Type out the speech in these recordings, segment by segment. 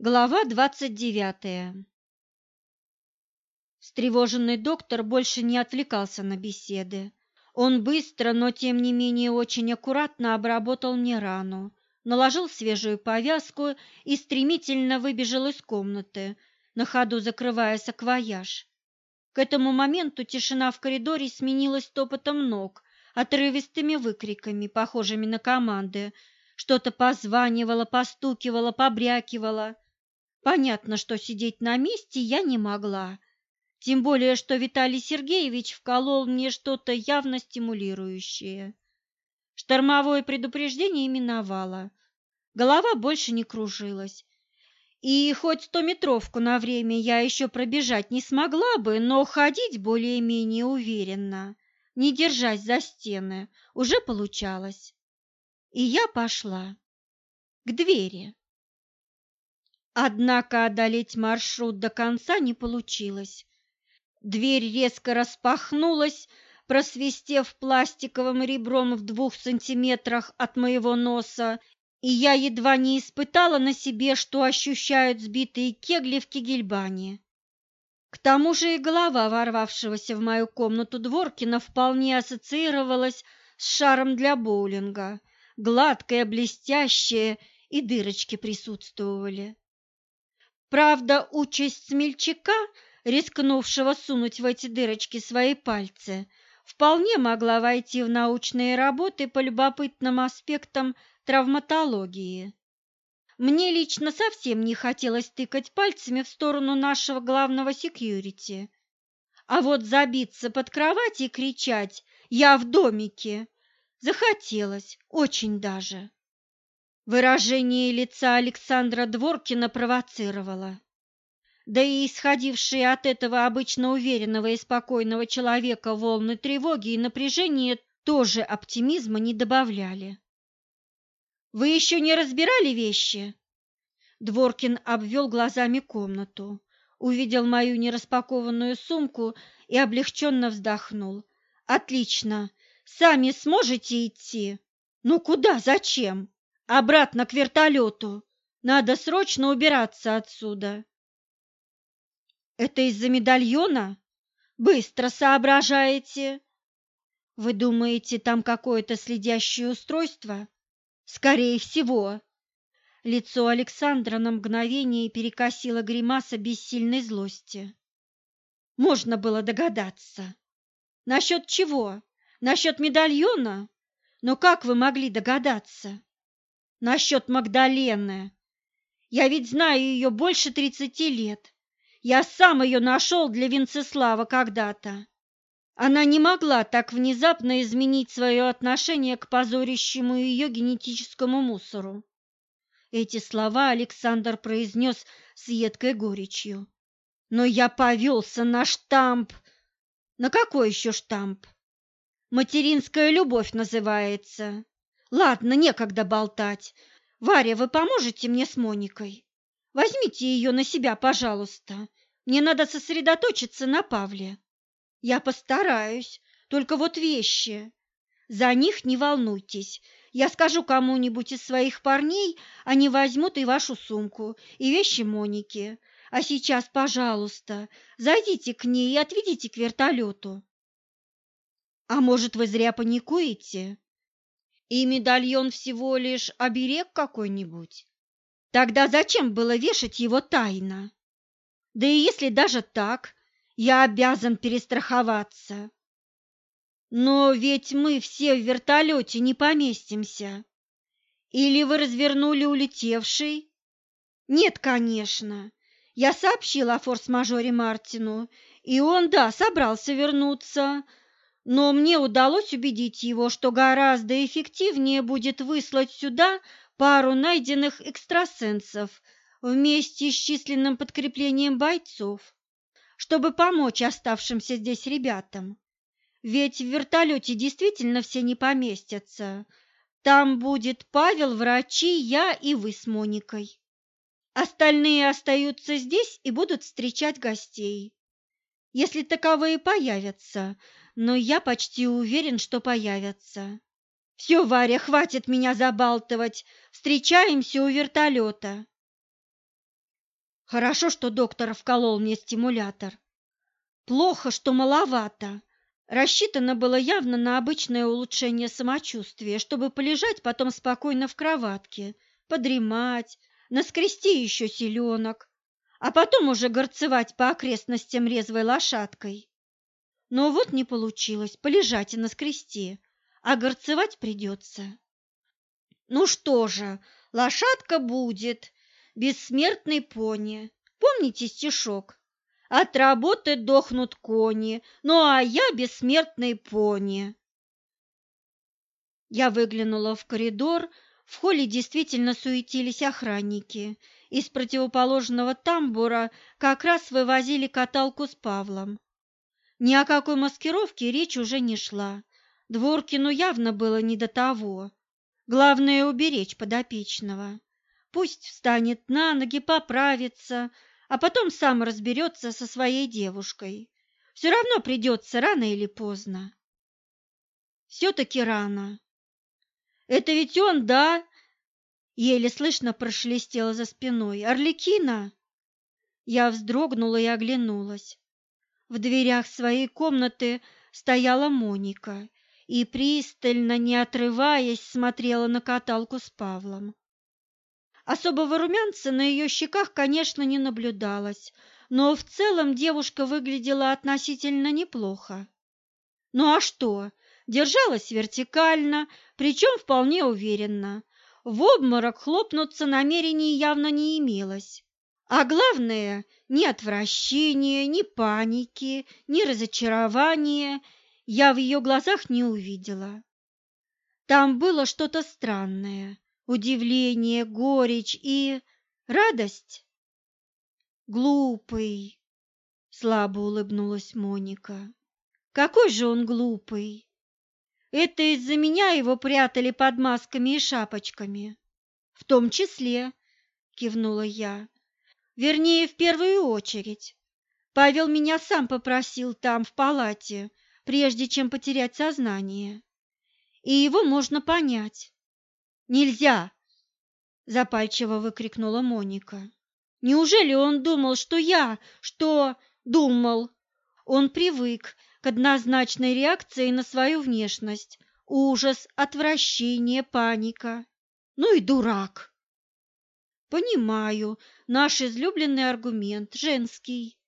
Глава двадцать девятая Встревоженный доктор больше не отвлекался на беседы. Он быстро, но тем не менее очень аккуратно обработал мне рану, наложил свежую повязку и стремительно выбежал из комнаты, на ходу закрывая саквояж. К этому моменту тишина в коридоре сменилась топотом ног, отрывистыми выкриками, похожими на команды. Что-то позванивало, постукивало, побрякивало. Понятно, что сидеть на месте я не могла, тем более, что Виталий Сергеевич вколол мне что-то явно стимулирующее. Штормовое предупреждение именовало. Голова больше не кружилась. И хоть стометровку на время я еще пробежать не смогла бы, но ходить более-менее уверенно, не держась за стены, уже получалось. И я пошла к двери. Однако одолеть маршрут до конца не получилось. Дверь резко распахнулась, просвистев пластиковым ребром в двух сантиметрах от моего носа, и я едва не испытала на себе, что ощущают сбитые кегли в кегельбане. К тому же и голова ворвавшегося в мою комнату Дворкина вполне ассоциировалась с шаром для боулинга, гладкая, блестящая, и дырочки присутствовали. Правда, участь смельчака, рискнувшего сунуть в эти дырочки свои пальцы, вполне могла войти в научные работы по любопытным аспектам травматологии. Мне лично совсем не хотелось тыкать пальцами в сторону нашего главного секьюрити. А вот забиться под кровать и кричать «Я в домике!» захотелось, очень даже. Выражение лица Александра Дворкина провоцировало. Да и исходившие от этого обычно уверенного и спокойного человека волны тревоги и напряжения тоже оптимизма не добавляли. «Вы еще не разбирали вещи?» Дворкин обвел глазами комнату, увидел мою нераспакованную сумку и облегченно вздохнул. «Отлично! Сами сможете идти? Ну куда, зачем?» Обратно к вертолету. Надо срочно убираться отсюда. Это из-за медальона? Быстро соображаете. Вы думаете, там какое-то следящее устройство? Скорее всего. Лицо Александра на мгновение перекосило гримаса бессильной злости. Можно было догадаться. Насчет чего? Насчет медальона? Но как вы могли догадаться? Насчет Магдалены. Я ведь знаю ее больше тридцати лет. Я сам ее нашел для Венцеслава когда-то. Она не могла так внезапно изменить свое отношение к позорящему ее генетическому мусору. Эти слова Александр произнес с едкой горечью. Но я повелся на штамп. На какой еще штамп? Материнская любовь называется. Ладно, некогда болтать. Варя, вы поможете мне с Моникой? Возьмите ее на себя, пожалуйста. Мне надо сосредоточиться на Павле. Я постараюсь, только вот вещи. За них не волнуйтесь. Я скажу кому-нибудь из своих парней, они возьмут и вашу сумку, и вещи Моники. А сейчас, пожалуйста, зайдите к ней и отведите к вертолету. А может, вы зря паникуете? И медальон всего лишь оберег какой-нибудь? Тогда зачем было вешать его тайно? Да и если даже так, я обязан перестраховаться. Но ведь мы все в вертолете не поместимся. Или вы развернули улетевший? Нет, конечно. Я сообщила о форс-мажоре Мартину, и он, да, собрался вернуться, но мне удалось убедить его, что гораздо эффективнее будет выслать сюда пару найденных экстрасенсов вместе с численным подкреплением бойцов, чтобы помочь оставшимся здесь ребятам. Ведь в вертолете действительно все не поместятся. Там будет Павел, врачи, я и вы с Моникой. Остальные остаются здесь и будут встречать гостей. Если таковые появятся, но я почти уверен, что появятся. Все, Варя, хватит меня забалтывать. Встречаемся у вертолета. Хорошо, что доктор вколол мне стимулятор. Плохо, что маловато. Рассчитано было явно на обычное улучшение самочувствия, чтобы полежать потом спокойно в кроватке, подремать, наскрести еще селенок, а потом уже горцевать по окрестностям резвой лошадкой. Но вот не получилось полежать и наскрести, а горцевать придется. Ну что же, лошадка будет, бессмертный пони. Помните стишок? От работы дохнут кони, ну а я бессмертный пони. Я выглянула в коридор, в холле действительно суетились охранники. Из противоположного тамбура как раз вывозили каталку с Павлом. Ни о какой маскировке речь уже не шла. Дворкину явно было не до того. Главное — уберечь подопечного. Пусть встанет на ноги, поправится, а потом сам разберется со своей девушкой. Все равно придется рано или поздно. Все-таки рано. Это ведь он, да? Еле слышно прошелестело за спиной. Орликина? Я вздрогнула и оглянулась. В дверях своей комнаты стояла Моника и, пристально, не отрываясь, смотрела на каталку с Павлом. Особого румянца на ее щеках, конечно, не наблюдалось, но в целом девушка выглядела относительно неплохо. Ну а что? Держалась вертикально, причем вполне уверенно. В обморок хлопнуться намерений явно не имелось. А главное, ни отвращения, ни паники, ни разочарования я в ее глазах не увидела. Там было что-то странное, удивление, горечь и радость. Глупый, слабо улыбнулась Моника. Какой же он глупый. Это из-за меня его прятали под масками и шапочками. В том числе, кивнула я. Вернее, в первую очередь. Павел меня сам попросил там, в палате, прежде чем потерять сознание. И его можно понять. Нельзя, запальчиво выкрикнула Моника. Неужели он думал, что я, что думал? Он привык к однозначной реакции на свою внешность. Ужас, отвращение, паника. Ну и дурак. Понимаю, наш излюбленный аргумент, женский.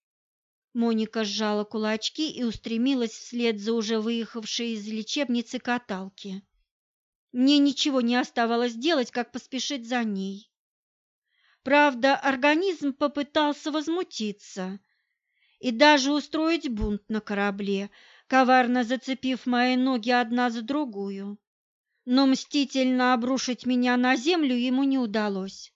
Моника сжала кулачки и устремилась вслед за уже выехавшей из лечебницы каталки. Мне ничего не оставалось делать, как поспешить за ней. Правда, организм попытался возмутиться и даже устроить бунт на корабле, коварно зацепив мои ноги одна за другую. Но мстительно обрушить меня на землю ему не удалось.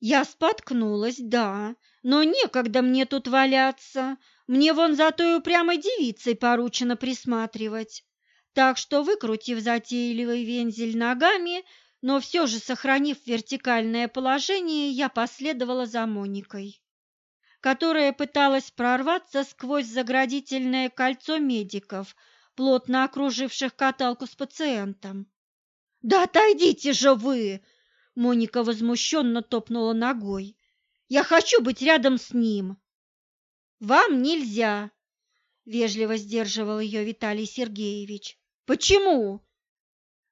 Я споткнулась, да, но некогда мне тут валяться, мне вон за той упрямой девицей поручено присматривать так что, выкрутив затейливый вензель ногами, но все же сохранив вертикальное положение, я последовала за Моникой, которая пыталась прорваться сквозь заградительное кольцо медиков, плотно окруживших каталку с пациентом. «Да отойдите же вы!» — Моника возмущенно топнула ногой. «Я хочу быть рядом с ним!» «Вам нельзя!» — вежливо сдерживал ее Виталий Сергеевич. Почему?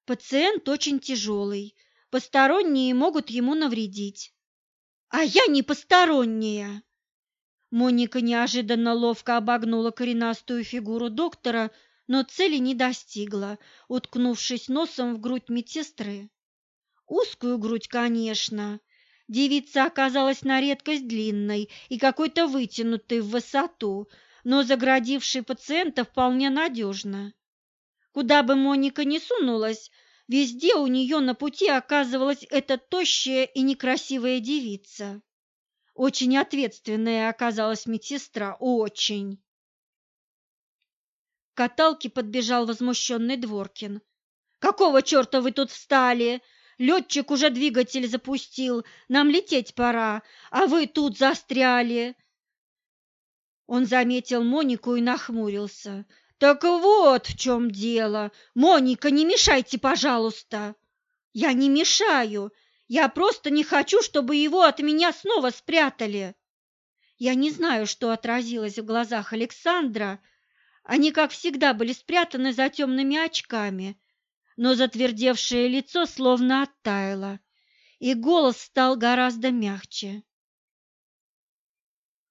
Пациент очень тяжелый, посторонние могут ему навредить. А я не посторонняя. Моника неожиданно ловко обогнула коренастую фигуру доктора, но цели не достигла, уткнувшись носом в грудь медсестры. Узкую грудь, конечно. Девица оказалась на редкость длинной и какой-то вытянутой в высоту, но заградивший пациента вполне надежно. Куда бы Моника ни сунулась, везде у нее на пути оказывалась эта тощая и некрасивая девица. Очень ответственная оказалась медсестра, очень. К каталке подбежал возмущенный Дворкин. «Какого черта вы тут встали? Летчик уже двигатель запустил, нам лететь пора, а вы тут застряли!» Он заметил Монику и нахмурился. Так вот в чем дело. Моника, не мешайте, пожалуйста. Я не мешаю. Я просто не хочу, чтобы его от меня снова спрятали. Я не знаю, что отразилось в глазах Александра. Они, как всегда, были спрятаны за темными очками, но затвердевшее лицо словно оттаяло, и голос стал гораздо мягче.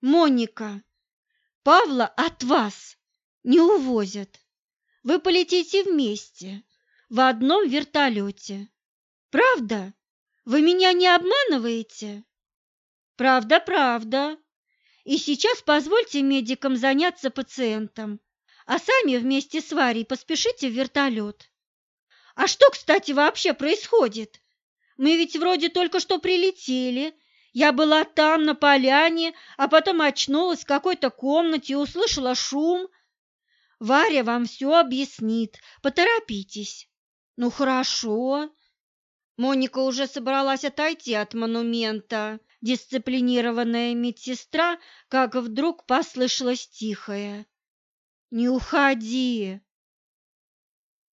«Моника, Павла от вас не увозят. Вы полетите вместе, в одном вертолете. Правда? Вы меня не обманываете?» «Правда, правда», и сейчас позвольте медикам заняться пациентом, а сами вместе с Варей поспешите в вертолет. А что, кстати, вообще происходит? Мы ведь вроде только что прилетели. Я была там, на поляне, а потом очнулась в какой-то комнате и услышала шум. Варя вам все объяснит, поторопитесь. Ну, хорошо. Моника уже собралась отойти от монумента, дисциплинированная медсестра, как вдруг послышалось тихое. «Не уходи!